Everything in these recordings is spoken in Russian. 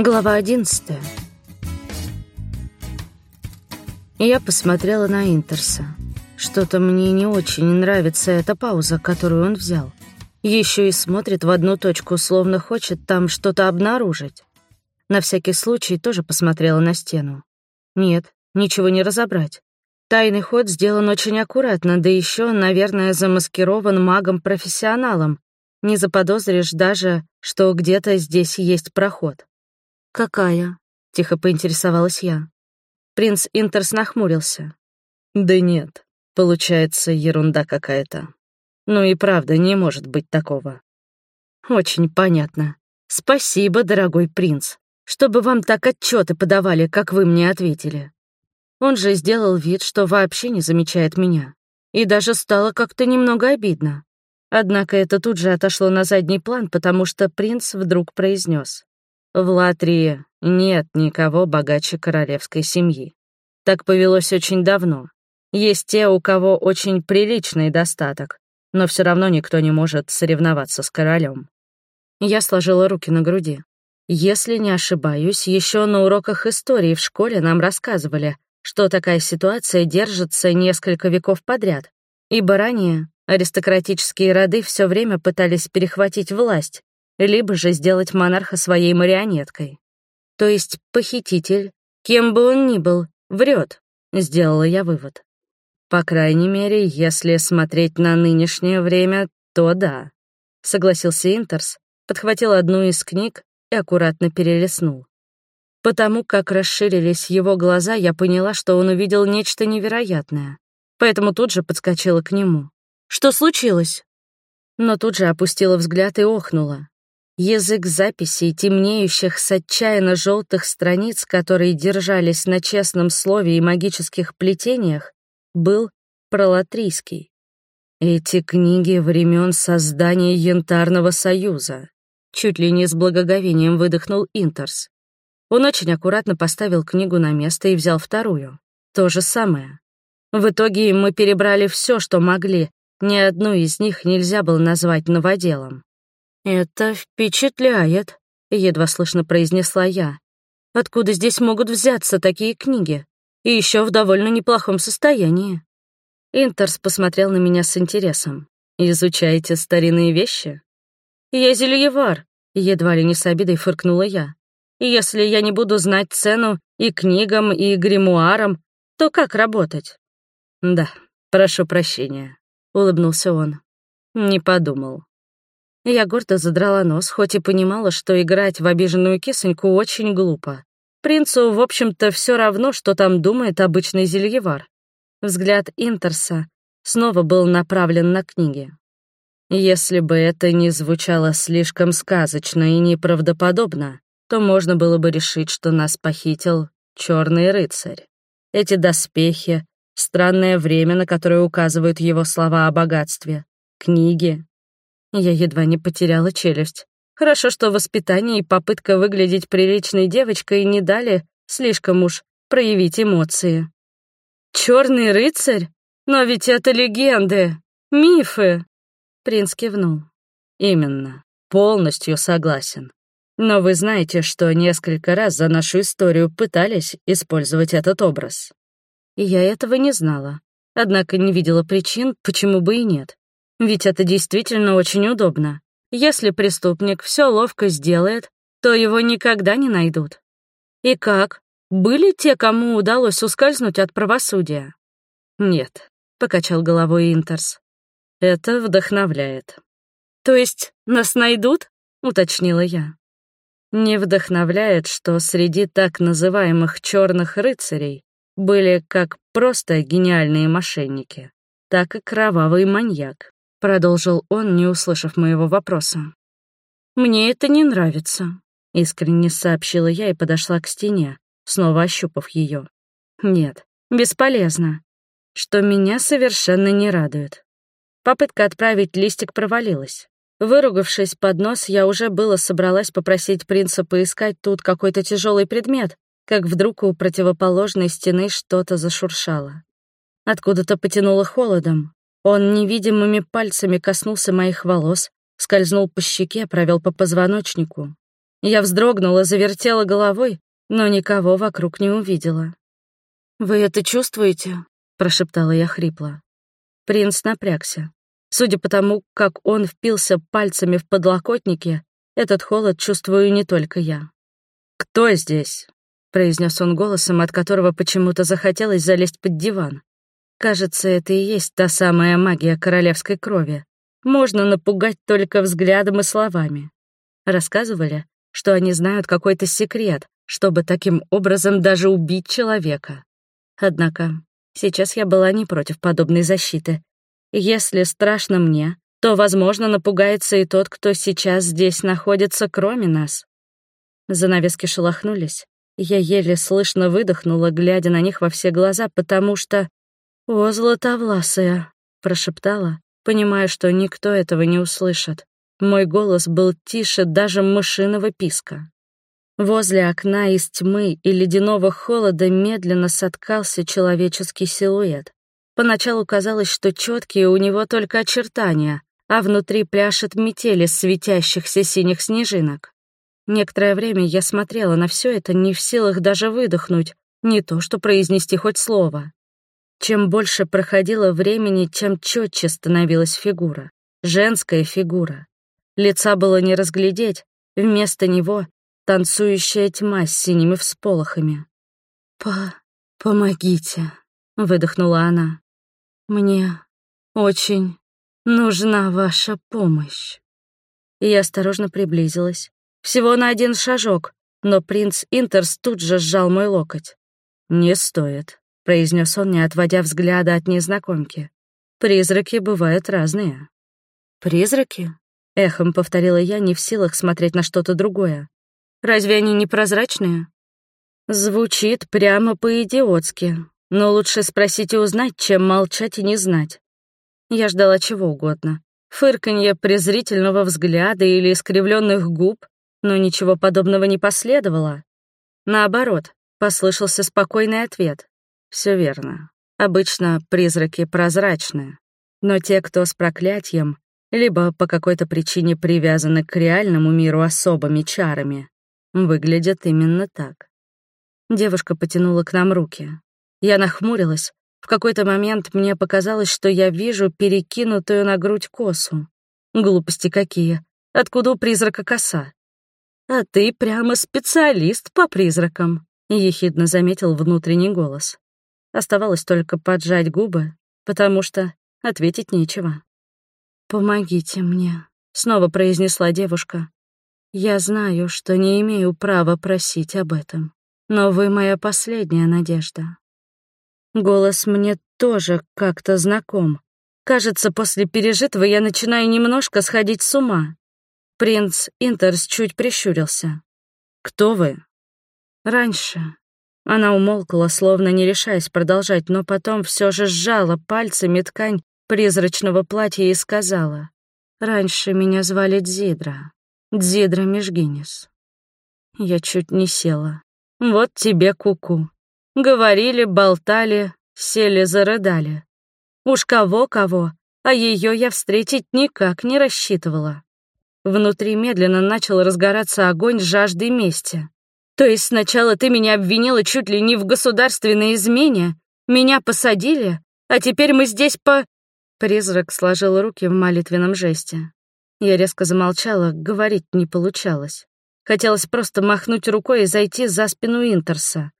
Глава одиннадцатая. Я посмотрела на Интерса. Что-то мне не очень нравится эта пауза, которую он взял. Еще и смотрит в одну точку, словно хочет там что-то обнаружить. На всякий случай тоже посмотрела на стену. Нет, ничего не разобрать. Тайный ход сделан очень аккуратно, да еще, наверное, замаскирован магом-профессионалом. Не заподозришь даже, что где-то здесь есть проход. «Какая?» — тихо поинтересовалась я. Принц Интерс нахмурился. «Да нет, получается ерунда какая-то. Ну и правда, не может быть такого». «Очень понятно. Спасибо, дорогой принц, чтобы вам так отчеты подавали, как вы мне ответили». Он же сделал вид, что вообще не замечает меня. И даже стало как-то немного обидно. Однако это тут же отошло на задний план, потому что принц вдруг произнес: «В Латрии нет никого богаче королевской семьи. Так повелось очень давно. Есть те, у кого очень приличный достаток, но все равно никто не может соревноваться с королем. Я сложила руки на груди. Если не ошибаюсь, еще на уроках истории в школе нам рассказывали, что такая ситуация держится несколько веков подряд, ибо ранее аристократические роды все время пытались перехватить власть, либо же сделать монарха своей марионеткой. То есть похититель, кем бы он ни был, врет, сделала я вывод. По крайней мере, если смотреть на нынешнее время, то да. Согласился Интерс, подхватил одну из книг и аккуратно перелистнул. Потому как расширились его глаза, я поняла, что он увидел нечто невероятное. Поэтому тут же подскочила к нему. «Что случилось?» Но тут же опустила взгляд и охнула. Язык записей, темнеющих с отчаянно желтых страниц, которые держались на честном слове и магических плетениях, был пролатрийский. Эти книги времен создания Янтарного Союза. Чуть ли не с благоговением выдохнул Интерс. Он очень аккуратно поставил книгу на место и взял вторую. То же самое. В итоге мы перебрали все, что могли. Ни одну из них нельзя было назвать новоделом. «Это впечатляет», — едва слышно произнесла я. «Откуда здесь могут взяться такие книги? И еще в довольно неплохом состоянии». Интерс посмотрел на меня с интересом. «Изучаете старинные вещи?» «Я зельевар», — едва ли не с обидой фыркнула я. «Если я не буду знать цену и книгам, и гримуарам, то как работать?» «Да, прошу прощения», — улыбнулся он. «Не подумал. Я гордо задрала нос, хоть и понимала, что играть в обиженную кисоньку очень глупо. Принцу, в общем-то, все равно, что там думает обычный зельевар. Взгляд Интерса снова был направлен на книги. Если бы это не звучало слишком сказочно и неправдоподобно, то можно было бы решить, что нас похитил черный рыцарь. Эти доспехи, странное время, на которое указывают его слова о богатстве, книги, я едва не потеряла челюсть. Хорошо, что воспитание и попытка выглядеть приличной девочкой не дали слишком уж проявить эмоции. Черный рыцарь? Но ведь это легенды, мифы!» Принц кивнул. «Именно. Полностью согласен. Но вы знаете, что несколько раз за нашу историю пытались использовать этот образ. Я этого не знала, однако не видела причин, почему бы и нет. Ведь это действительно очень удобно. Если преступник все ловко сделает, то его никогда не найдут. И как? Были те, кому удалось ускользнуть от правосудия? Нет, покачал головой Интерс. Это вдохновляет. То есть нас найдут? уточнила я. Не вдохновляет, что среди так называемых черных рыцарей были как просто гениальные мошенники, так и кровавый маньяк. Продолжил он, не услышав моего вопроса. «Мне это не нравится», — искренне сообщила я и подошла к стене, снова ощупав ее. «Нет, бесполезно. Что меня совершенно не радует». Попытка отправить листик провалилась. Выругавшись под нос, я уже было собралась попросить принца поискать тут какой-то тяжелый предмет, как вдруг у противоположной стены что-то зашуршало. Откуда-то потянуло холодом, он невидимыми пальцами коснулся моих волос, скользнул по щеке, провел по позвоночнику. Я вздрогнула, завертела головой, но никого вокруг не увидела. «Вы это чувствуете?» — прошептала я хрипло. Принц напрягся. Судя по тому, как он впился пальцами в подлокотники, этот холод чувствую не только я. «Кто здесь?» — произнес он голосом, от которого почему-то захотелось залезть под диван. Кажется, это и есть та самая магия королевской крови. Можно напугать только взглядом и словами. Рассказывали, что они знают какой-то секрет, чтобы таким образом даже убить человека. Однако сейчас я была не против подобной защиты. Если страшно мне, то, возможно, напугается и тот, кто сейчас здесь находится, кроме нас. Занавески шелохнулись. Я еле слышно выдохнула, глядя на них во все глаза, потому что... «О, златовласая!» — прошептала, понимая, что никто этого не услышит. Мой голос был тише даже мышиного писка. Возле окна из тьмы и ледяного холода медленно соткался человеческий силуэт. Поначалу казалось, что четкие у него только очертания, а внутри пляшет метели светящихся синих снежинок. Некоторое время я смотрела на все это, не в силах даже выдохнуть, не то что произнести хоть слово. Чем больше проходило времени, тем четче становилась фигура. Женская фигура. Лица было не разглядеть, вместо него танцующая тьма с синими всполохами. «По... помогите», — выдохнула она. «Мне очень нужна ваша помощь». Я осторожно приблизилась. Всего на один шажок, но принц Интерс тут же сжал мой локоть. «Не стоит», — произнес он, не отводя взгляда от незнакомки. «Призраки бывают разные». «Призраки?» Эхом повторила я, не в силах смотреть на что-то другое. «Разве они не прозрачные?» Звучит прямо по-идиотски, но лучше спросить и узнать, чем молчать и не знать. Я ждала чего угодно. Фырканье презрительного взгляда или искривленных губ, но ничего подобного не последовало. Наоборот, послышался спокойный ответ. Все верно. Обычно призраки прозрачные. Но те, кто с проклятием, либо по какой-то причине привязаны к реальному миру особыми чарами, выглядят именно так. Девушка потянула к нам руки. Я нахмурилась. В какой-то момент мне показалось, что я вижу перекинутую на грудь косу. Глупости какие. Откуда у призрака коса? А ты прямо специалист по призракам, ехидно заметил внутренний голос. Оставалось только поджать губы, потому что ответить нечего. «Помогите мне», — снова произнесла девушка. «Я знаю, что не имею права просить об этом, но вы моя последняя надежда». Голос мне тоже как-то знаком. Кажется, после пережитого я начинаю немножко сходить с ума. Принц Интерс чуть прищурился. «Кто вы?» «Раньше». Она умолкла, словно не решаясь продолжать, но потом все же сжала пальцами ткань призрачного платья и сказала, «Раньше меня звали Дзидра, Дзидра Межгинис». Я чуть не села. «Вот тебе куку. -ку. Говорили, болтали, сели, зарыдали. Уж кого-кого, а ее я встретить никак не рассчитывала. Внутри медленно начал разгораться огонь жажды мести. То есть сначала ты меня обвинила чуть ли не в государственной измене, меня посадили, а теперь мы здесь по... Призрак сложил руки в молитвенном жесте. Я резко замолчала, говорить не получалось. Хотелось просто махнуть рукой и зайти за спину Интерса.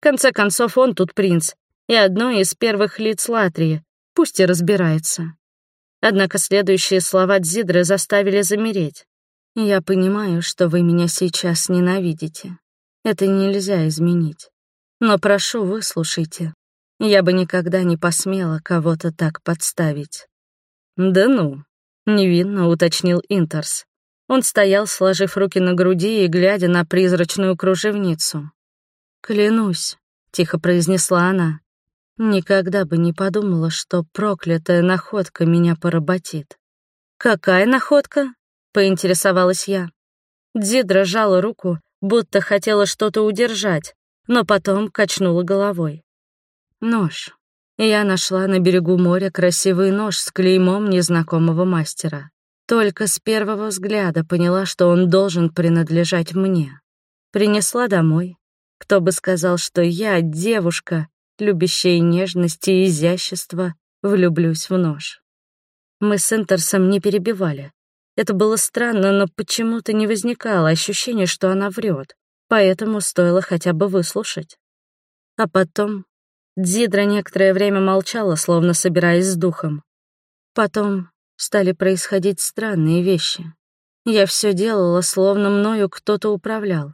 В конце концов, он тут принц, и одно из первых лиц Латрии, пусть и разбирается. Однако следующие слова Дзидры заставили замереть. «Я понимаю, что вы меня сейчас ненавидите. Это нельзя изменить. Но прошу, выслушайте. Я бы никогда не посмела кого-то так подставить. Да ну, невинно уточнил Интерс. Он стоял, сложив руки на груди и глядя на призрачную кружевницу. «Клянусь», — тихо произнесла она, — «никогда бы не подумала, что проклятая находка меня поработит». «Какая находка?» — поинтересовалась я. Ди дрожала руку, будто хотела что-то удержать, но потом качнула головой. Нож. Я нашла на берегу моря красивый нож с клеймом незнакомого мастера. Только с первого взгляда поняла, что он должен принадлежать мне. Принесла домой. Кто бы сказал, что я, девушка, любящая нежности и изящество, влюблюсь в нож. Мы с Интерсом не перебивали. Это было странно, но почему-то не возникало ощущения, что она врет, поэтому стоило хотя бы выслушать. А потом Дзидра некоторое время молчала, словно собираясь с духом. Потом стали происходить странные вещи. Я все делала, словно мною кто-то управлял.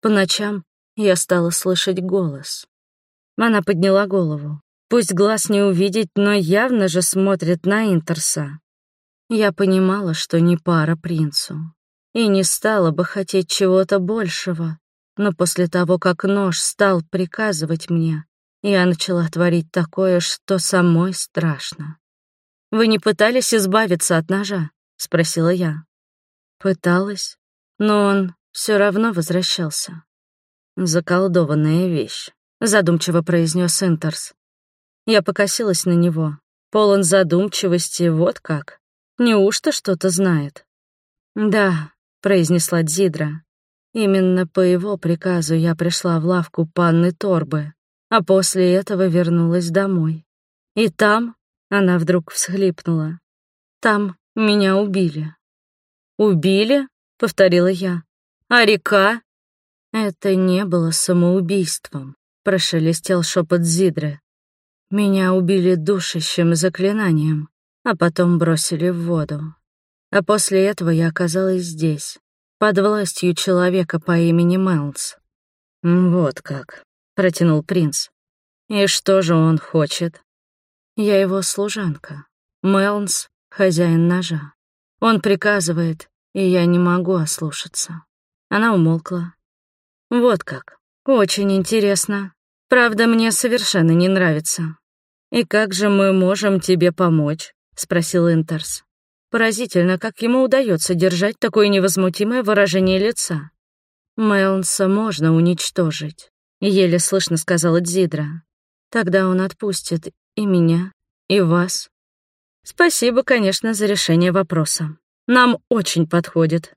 По ночам я стала слышать голос. Она подняла голову. Пусть глаз не увидеть, но явно же смотрит на Интерса. Я понимала, что не пара принцу. И не стала бы хотеть чего-то большего. Но после того, как нож стал приказывать мне, я начала творить такое, что самой страшно. «Вы не пытались избавиться от ножа?» — спросила я. Пыталась, но он все равно возвращался. «Заколдованная вещь», — задумчиво произнес Интерс. Я покосилась на него. Полон задумчивости, вот как. Неужто что-то знает? «Да», — произнесла Дзидра. Именно по его приказу я пришла в лавку панны Торбы, а после этого вернулась домой. И там она вдруг всхлипнула. Там меня убили. Убили? повторила я. А река? Это не было самоубийством, прошелестел шепот Зидры. Меня убили душащим заклинанием, а потом бросили в воду. А после этого я оказалась здесь, под властью человека по имени Мэлс. «Вот как», — протянул принц. «И что же он хочет?» Я его служанка. Мелнс — хозяин ножа. Он приказывает, и я не могу ослушаться. Она умолкла. Вот как. Очень интересно. Правда, мне совершенно не нравится. И как же мы можем тебе помочь? Спросил Интерс. Поразительно, как ему удается держать такое невозмутимое выражение лица. Мелнса можно уничтожить, еле слышно сказала Дзидра. Тогда он отпустит и меня, и вас. Спасибо, конечно, за решение вопроса. Нам очень подходит.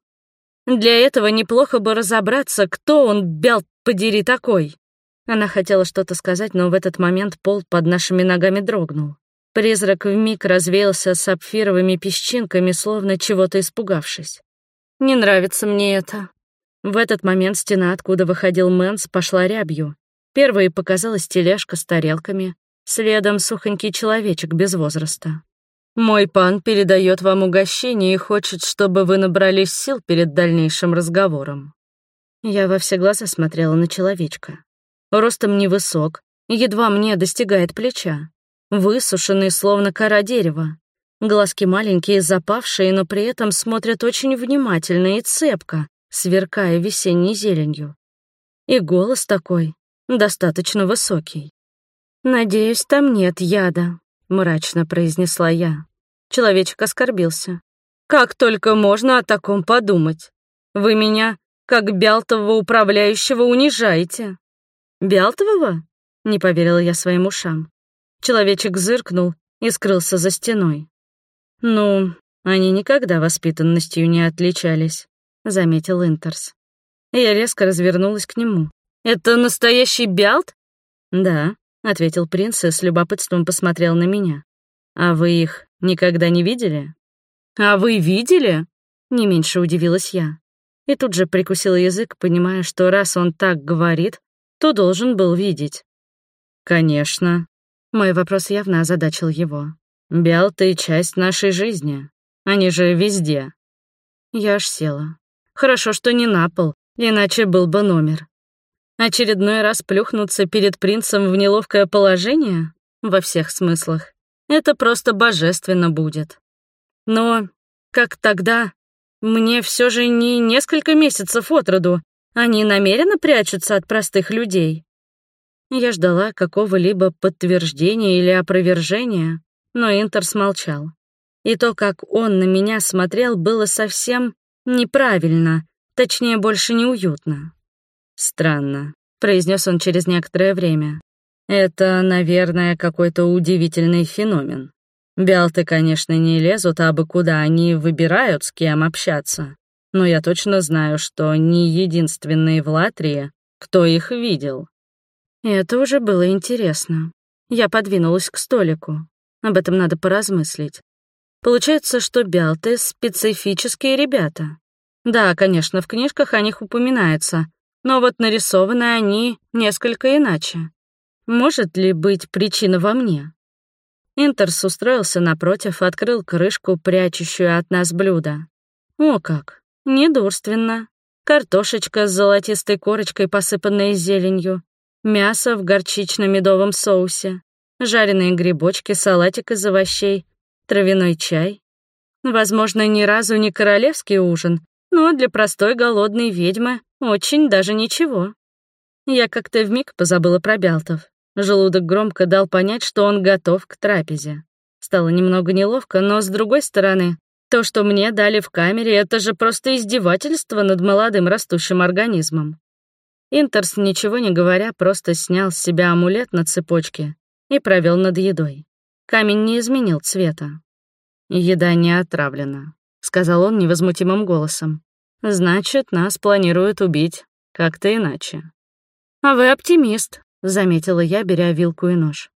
Для этого неплохо бы разобраться, кто он, бял подери, такой. Она хотела что-то сказать, но в этот момент пол под нашими ногами дрогнул. Призрак вмиг развеялся сапфировыми песчинками, словно чего-то испугавшись. «Не нравится мне это». В этот момент стена, откуда выходил Мэнс, пошла рябью. Первой показалась тележка с тарелками, Следом сухонький человечек без возраста. «Мой пан передает вам угощение и хочет, чтобы вы набрались сил перед дальнейшим разговором». Я во все глаза смотрела на человечка. Ростом невысок, едва мне достигает плеча. Высушенный, словно кора дерева. Глазки маленькие, запавшие, но при этом смотрят очень внимательно и цепко, сверкая весенней зеленью. И голос такой, достаточно высокий. «Надеюсь, там нет яда», — мрачно произнесла я. Человечек оскорбился. «Как только можно о таком подумать? Вы меня, как Бялтового управляющего, унижаете». «Бялтового?» — не поверила я своим ушам. Человечек зыркнул и скрылся за стеной. «Ну, они никогда воспитанностью не отличались», — заметил Интерс. Я резко развернулась к нему. «Это настоящий Бялт?» «Да», — ответил принц и с любопытством посмотрел на меня. «А вы их никогда не видели?» «А вы видели?» — не меньше удивилась я. И тут же прикусила язык, понимая, что раз он так говорит, то должен был видеть. «Конечно». Мой вопрос явно озадачил его. «Бялты — часть нашей жизни. Они же везде». Я аж села. Хорошо, что не на пол, иначе был бы номер. Очередной раз плюхнуться перед принцем в неловкое положение? Во всех смыслах. Это просто божественно будет. Но, как тогда, мне все же не несколько месяцев от роду. Они намеренно прячутся от простых людей. Я ждала какого-либо подтверждения или опровержения, но Интер смолчал. И то, как он на меня смотрел, было совсем неправильно, точнее, больше неуютно. «Странно», — произнес он через некоторое время. «Это, наверное, какой-то удивительный феномен. Белты, конечно, не лезут абы куда, они выбирают, с кем общаться. Но я точно знаю, что не единственные в Латрии, кто их видел. Это уже было интересно. Я подвинулась к столику. Об этом надо поразмыслить. Получается, что Белты — специфические ребята. Да, конечно, в книжках о них упоминается, но вот нарисованы они несколько иначе. Может ли быть причина во мне? Интерс устроился напротив, открыл крышку, прячущую от нас блюдо. О как! Недурственно. Картошечка с золотистой корочкой, посыпанной зеленью. Мясо в горчично-медовом соусе. Жареные грибочки, салатик из овощей. Травяной чай. Возможно, ни разу не королевский ужин, но для простой голодной ведьмы очень даже ничего. Я как-то вмиг позабыла про Бялтов. Желудок громко дал понять, что он готов к трапезе. Стало немного неловко, но, с другой стороны, то, что мне дали в камере, это же просто издевательство над молодым растущим организмом. Интерс, ничего не говоря, просто снял с себя амулет на цепочке и провел над едой. Камень не изменил цвета. «Еда не отравлена», — сказал он невозмутимым голосом. «Значит, нас планируют убить как-то иначе». «А вы оптимист», — заметила я, беря вилку и нож.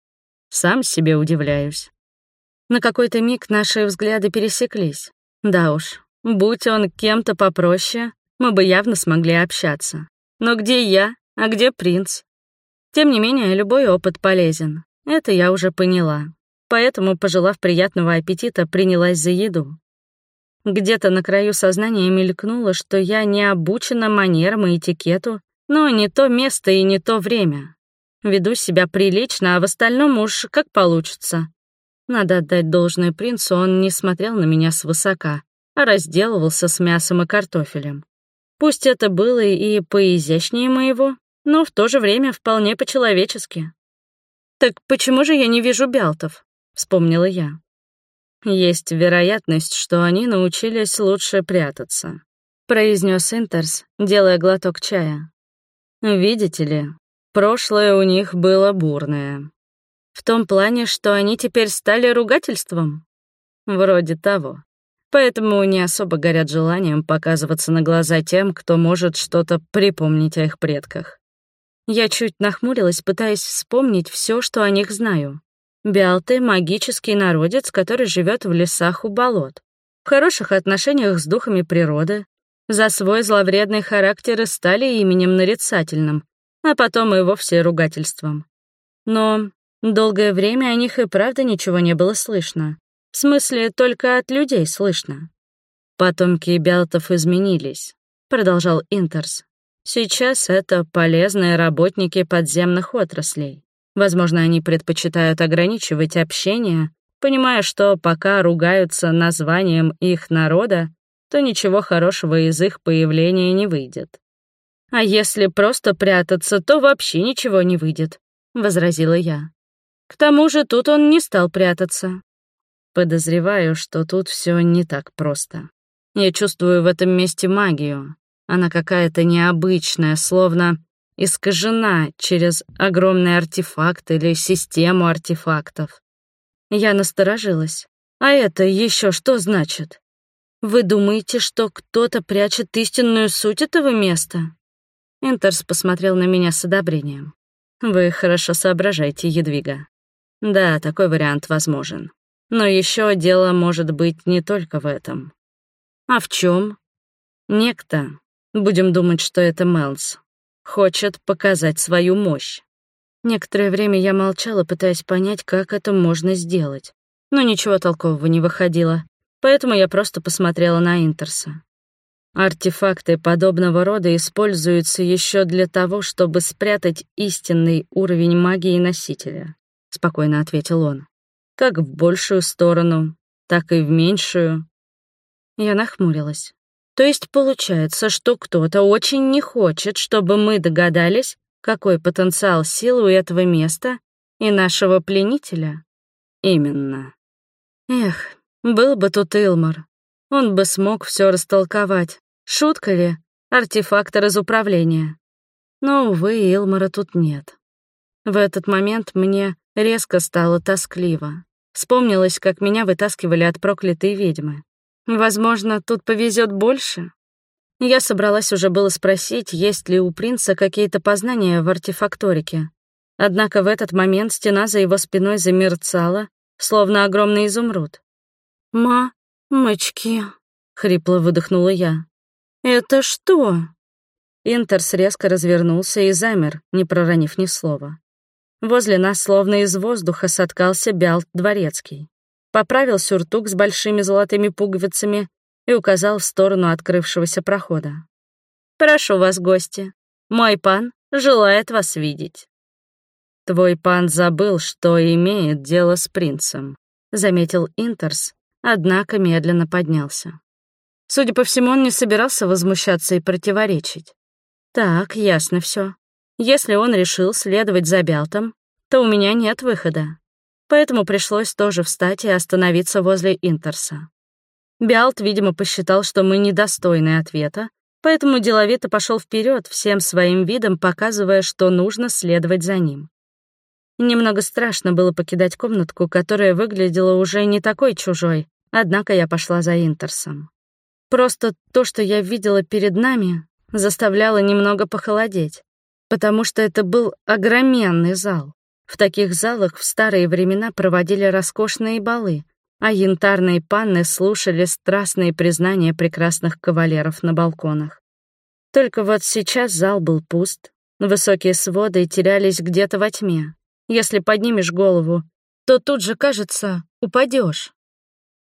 «Сам себе удивляюсь». На какой-то миг наши взгляды пересеклись. Да уж, будь он кем-то попроще, мы бы явно смогли общаться. Но где я, а где принц? Тем не менее, любой опыт полезен. Это я уже поняла. Поэтому, пожелав приятного аппетита, принялась за еду. Где-то на краю сознания мелькнуло, что я не обучена манерам и этикету, но не то место и не то время. Веду себя прилично, а в остальном уж как получится. Надо отдать должное принцу, он не смотрел на меня свысока, а разделывался с мясом и картофелем. Пусть это было и поизящнее моего, но в то же время вполне по-человечески. «Так почему же я не вижу бялтов?» — вспомнила я. «Есть вероятность, что они научились лучше прятаться», — произнес Интерс, делая глоток чая. «Видите ли, Прошлое у них было бурное. В том плане, что они теперь стали ругательством? Вроде того. Поэтому не особо горят желанием показываться на глаза тем, кто может что-то припомнить о их предках. Я чуть нахмурилась, пытаясь вспомнить все, что о них знаю. Биалты — магический народец, который живет в лесах у болот. В хороших отношениях с духами природы. За свой зловредный характер и стали именем нарицательным, а потом и вовсе ругательством. Но долгое время о них и правда ничего не было слышно. В смысле, только от людей слышно. «Потомки Белтов изменились», — продолжал Интерс. «Сейчас это полезные работники подземных отраслей. Возможно, они предпочитают ограничивать общение, понимая, что пока ругаются названием их народа, то ничего хорошего из их появления не выйдет. «А если просто прятаться, то вообще ничего не выйдет», — возразила я. «К тому же тут он не стал прятаться». Подозреваю, что тут все не так просто. Я чувствую в этом месте магию. Она какая-то необычная, словно искажена через огромный артефакт или систему артефактов. Я насторожилась. А это еще что значит? Вы думаете, что кто-то прячет истинную суть этого места? Интерс посмотрел на меня с одобрением. «Вы хорошо соображаете, Едвига. Да, такой вариант возможен. Но еще дело может быть не только в этом. А в чем? Некто, будем думать, что это Мелс, хочет показать свою мощь. Некоторое время я молчала, пытаясь понять, как это можно сделать. Но ничего толкового не выходило, поэтому я просто посмотрела на Интерса. Артефакты подобного рода используются еще для того, чтобы спрятать истинный уровень магии носителя, спокойно ответил он. Как в большую сторону, так и в меньшую. Я нахмурилась. То есть получается, что кто-то очень не хочет, чтобы мы догадались, какой потенциал силы у этого места и нашего пленителя? Именно. Эх, был бы тут Илмар. Он бы смог все растолковать. Шутка ли? Артефактор из управления. Но, увы, Илмара тут нет. В этот момент мне резко стало тоскливо. Вспомнилось, как меня вытаскивали от проклятой ведьмы. Возможно, тут повезет больше. Я собралась уже было спросить, есть ли у принца какие-то познания в артефакторике. Однако в этот момент стена за его спиной замерцала, словно огромный изумруд. «Ма, мочки», — хрипло выдохнула я. «Это что?» Интерс резко развернулся и замер, не проронив ни слова. Возле нас, словно из воздуха, соткался Бялт Дворецкий. Поправил сюртук с большими золотыми пуговицами и указал в сторону открывшегося прохода. «Прошу вас, гости. Мой пан желает вас видеть». «Твой пан забыл, что имеет дело с принцем», — заметил Интерс, однако медленно поднялся. Судя по всему, он не собирался возмущаться и противоречить. Так, ясно все. Если он решил следовать за Бялтом, то у меня нет выхода. Поэтому пришлось тоже встать и остановиться возле Интерса. Бялт, видимо, посчитал, что мы недостойны ответа, поэтому деловито пошел вперед, всем своим видом показывая, что нужно следовать за ним. Немного страшно было покидать комнатку, которая выглядела уже не такой чужой, однако я пошла за Интерсом. Просто то, что я видела перед нами, заставляло немного похолодеть потому что это был огроменный зал. В таких залах в старые времена проводили роскошные балы, а янтарные панны слушали страстные признания прекрасных кавалеров на балконах. Только вот сейчас зал был пуст, высокие своды терялись где-то во тьме. Если поднимешь голову, то тут же, кажется, упадешь.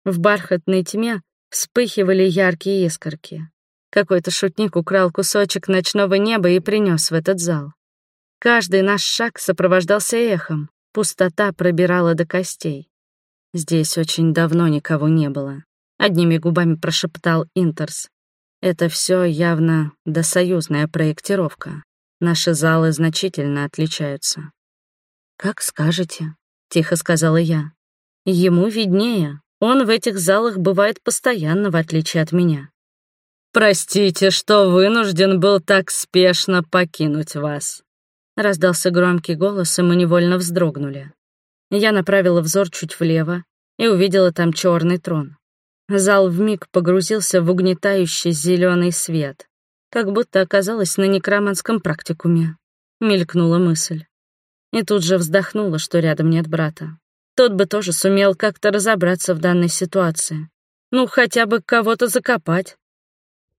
В бархатной тьме вспыхивали яркие искорки. Какой-то шутник украл кусочек ночного неба и принес в этот зал. Каждый наш шаг сопровождался эхом, пустота пробирала до костей. Здесь очень давно никого не было. Одними губами прошептал Интерс. Это все явно досоюзная проектировка. Наши залы значительно отличаются. «Как скажете», — тихо сказала я. «Ему виднее. Он в этих залах бывает постоянно, в отличие от меня. «Простите, что вынужден был так спешно покинуть вас», — раздался громкий голос, и мы невольно вздрогнули. Я направила взор чуть влево и увидела там черный трон. Зал вмиг погрузился в угнетающий зеленый свет, как будто оказалась на некроманском практикуме. Мелькнула мысль. И тут же вздохнула, что рядом нет брата. Тот бы тоже сумел как-то разобраться в данной ситуации. Ну, хотя бы кого-то закопать.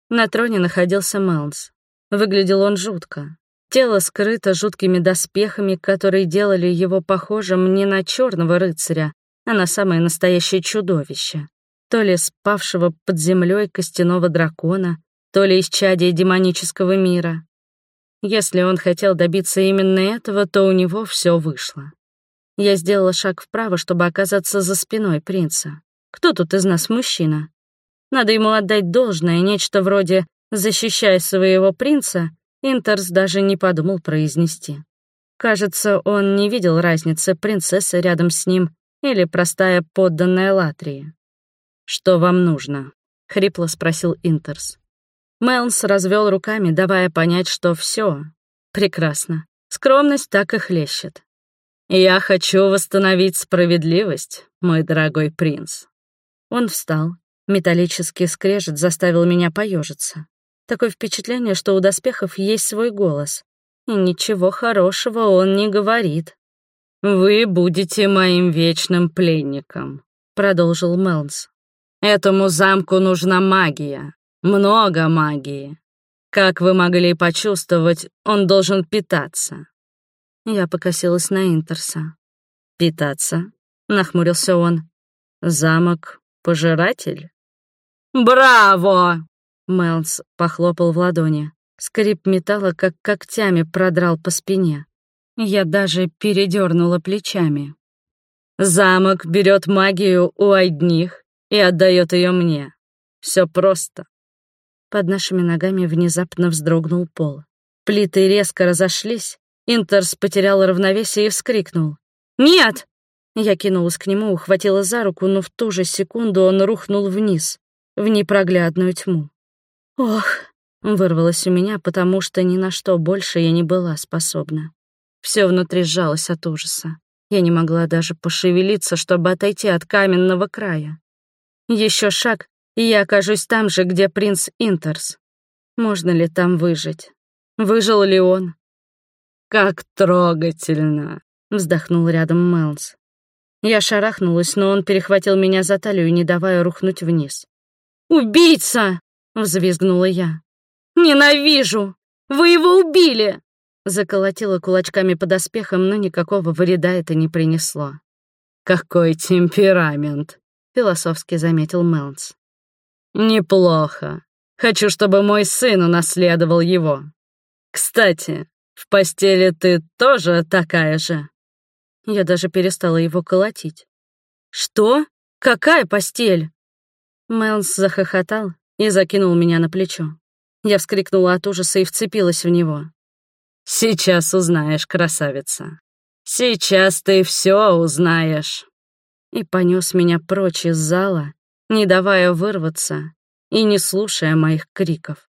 На троне находился Мелнс. Выглядел он жутко. Тело скрыто жуткими доспехами, которые делали его похожим не на черного рыцаря, а на самое настоящее чудовище. То ли спавшего под землей костяного дракона, то ли из чадия демонического мира. Если он хотел добиться именно этого, то у него все вышло. Я сделала шаг вправо, чтобы оказаться за спиной принца. Кто тут из нас мужчина? Надо ему отдать должное, нечто вроде «защищай своего принца», Интерс даже не подумал произнести. Кажется, он не видел разницы, принцесса рядом с ним или простая подданная Латрии. «Что вам нужно?» — хрипло спросил Интерс. Мелнс развел руками, давая понять, что все Прекрасно. Скромность так и хлещет. «Я хочу восстановить справедливость, мой дорогой принц». Он встал, Металлический скрежет заставил меня поежиться. Такое впечатление, что у доспехов есть свой голос. И ничего хорошего он не говорит. «Вы будете моим вечным пленником», — продолжил Мелнс. «Этому замку нужна магия. Много магии. Как вы могли почувствовать, он должен питаться». Я покосилась на Интерса. «Питаться?» — нахмурился он. «Замок — пожиратель?» «Браво!» Мелс похлопал в ладони. Скрип металла, как когтями, продрал по спине. Я даже передернула плечами. «Замок берет магию у одних и отдает ее мне. Все просто». Под нашими ногами внезапно вздрогнул пол. Плиты резко разошлись. Интерс потерял равновесие и вскрикнул. «Нет!» Я кинулась к нему, ухватила за руку, но в ту же секунду он рухнул вниз в непроглядную тьму. Ох, вырвалось у меня, потому что ни на что больше я не была способна. Все внутри сжалось от ужаса. Я не могла даже пошевелиться, чтобы отойти от каменного края. Еще шаг, и я окажусь там же, где принц Интерс. Можно ли там выжить? Выжил ли он? «Как трогательно!» — вздохнул рядом Мэлс. Я шарахнулась, но он перехватил меня за талию, не давая рухнуть вниз. «Убийца!» — взвизгнула я. «Ненавижу! Вы его убили!» Заколотила кулачками под оспехом, но никакого вреда это не принесло. «Какой темперамент!» — философски заметил Мелнс. «Неплохо. Хочу, чтобы мой сын унаследовал его. Кстати, в постели ты тоже такая же?» Я даже перестала его колотить. «Что? Какая постель?» Мелнс захохотал и закинул меня на плечо. Я вскрикнула от ужаса и вцепилась в него. «Сейчас узнаешь, красавица. Сейчас ты все узнаешь». И понес меня прочь из зала, не давая вырваться и не слушая моих криков.